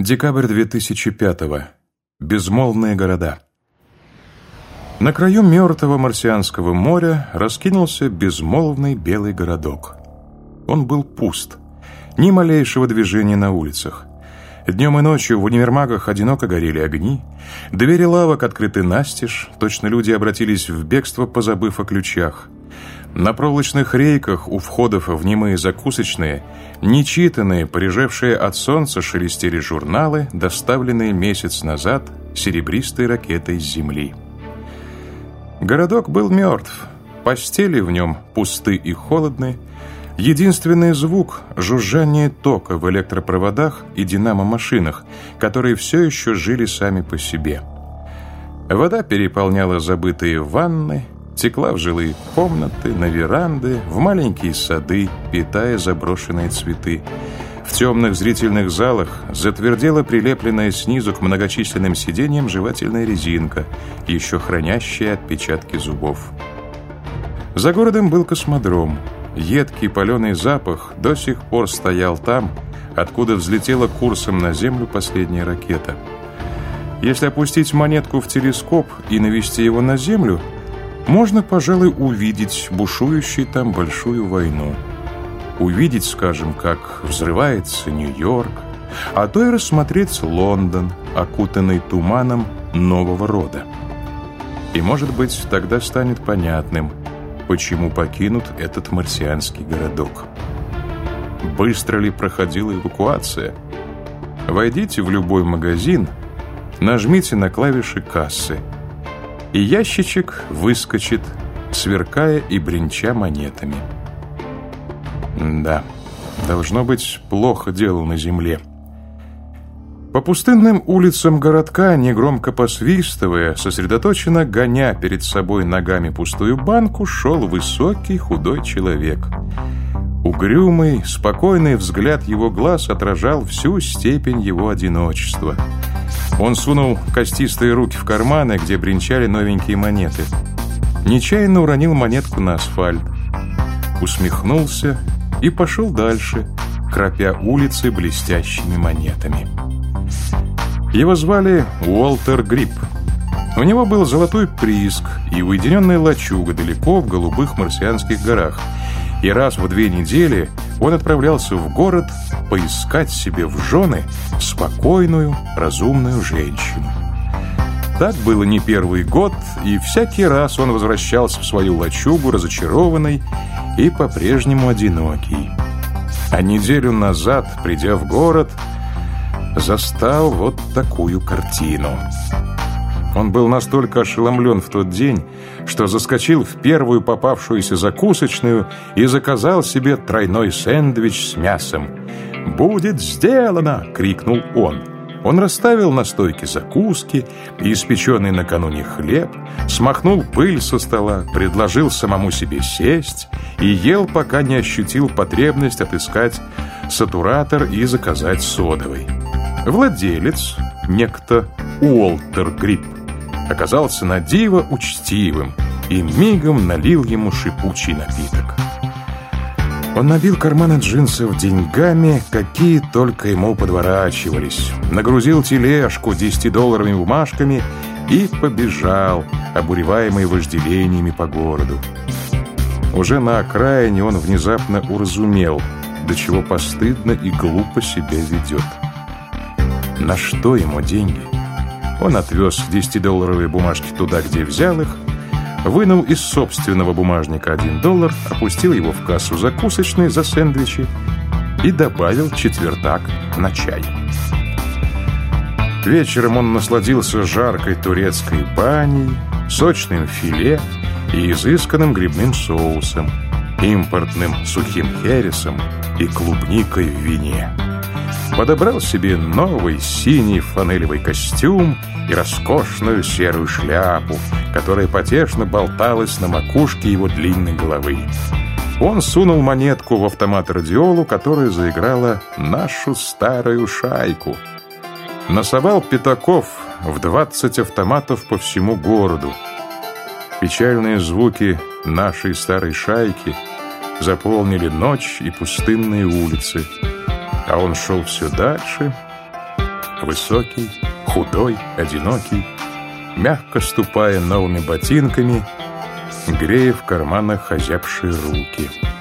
Декабрь 2005-го. Безмолвные города. На краю мертвого марсианского моря раскинулся безмолвный белый городок. Он был пуст. Ни малейшего движения на улицах. Днем и ночью в универмагах одиноко горели огни, двери лавок открыты настежь, точно люди обратились в бегство, позабыв о ключах – на проволочных рейках у входов в немые закусочные, нечитанные, порежевшие от солнца шелестели журналы, доставленные месяц назад серебристой ракетой с земли. Городок был мертв, постели в нем пусты и холодны, единственный звук – жужжание тока в электропроводах и динамо-машинах, которые все еще жили сами по себе. Вода переполняла забытые ванны – текла в жилые комнаты, на веранды, в маленькие сады, питая заброшенные цветы. В темных зрительных залах затвердела прилепленная снизу к многочисленным сиденьям жевательная резинка, еще хранящая отпечатки зубов. За городом был космодром. Едкий паленый запах до сих пор стоял там, откуда взлетела курсом на Землю последняя ракета. Если опустить монетку в телескоп и навести его на Землю – можно, пожалуй, увидеть бушующую там большую войну. Увидеть, скажем, как взрывается Нью-Йорк, а то и рассмотреть Лондон, окутанный туманом нового рода. И, может быть, тогда станет понятным, почему покинут этот марсианский городок. Быстро ли проходила эвакуация? Войдите в любой магазин, нажмите на клавиши кассы – и ящичек выскочит, сверкая и бренча монетами. Да, должно быть плохо дело на земле. По пустынным улицам городка, негромко посвистывая, сосредоточенно гоня перед собой ногами пустую банку, шел высокий худой человек. Угрюмый, спокойный взгляд его глаз отражал всю степень его одиночества – он сунул костистые руки в карманы, где бренчали новенькие монеты. Нечаянно уронил монетку на асфальт. Усмехнулся и пошел дальше, кропя улицы блестящими монетами. Его звали Уолтер Грипп. У него был золотой прииск и уединенная лачуга далеко в голубых марсианских горах – и раз в две недели он отправлялся в город поискать себе в жены спокойную, разумную женщину. Так было не первый год, и всякий раз он возвращался в свою лачугу разочарованный и по-прежнему одинокий. А неделю назад, придя в город, застал вот такую картину – он был настолько ошеломлен в тот день, что заскочил в первую попавшуюся закусочную и заказал себе тройной сэндвич с мясом. «Будет сделано!» — крикнул он. Он расставил на стойке закуски и испеченный накануне хлеб, смахнул пыль со стола, предложил самому себе сесть и ел, пока не ощутил потребность отыскать сатуратор и заказать содовый. Владелец, некто Уолтер Грипп, оказался на диво учтивым и мигом налил ему шипучий напиток. Он набил карманы джинсов деньгами, какие только ему подворачивались, нагрузил тележку десятидолларовыми бумажками и побежал, обуреваемый вожделениями по городу. Уже на окраине он внезапно уразумел, до чего постыдно и глупо себя ведет. На что ему деньги? Он отвез 10-долларовые бумажки туда, где взял их, вынул из собственного бумажника 1 доллар, опустил его в кассу закусочной за сэндвичи и добавил четвертак на чай. Вечером он насладился жаркой турецкой баней, сочным филе и изысканным грибным соусом, импортным сухим хересом и клубникой в вине подобрал себе новый синий фанелевый костюм и роскошную серую шляпу, которая потешно болталась на макушке его длинной головы. Он сунул монетку в автомат радиолу, которая заиграла нашу старую шайку. Насовал пятаков в двадцать автоматов по всему городу. Печальные звуки нашей старой шайки заполнили ночь и пустынные улицы – а он шел все дальше. Высокий, худой, одинокий, мягко ступая новыми ботинками, грея в карманах озябшие руки —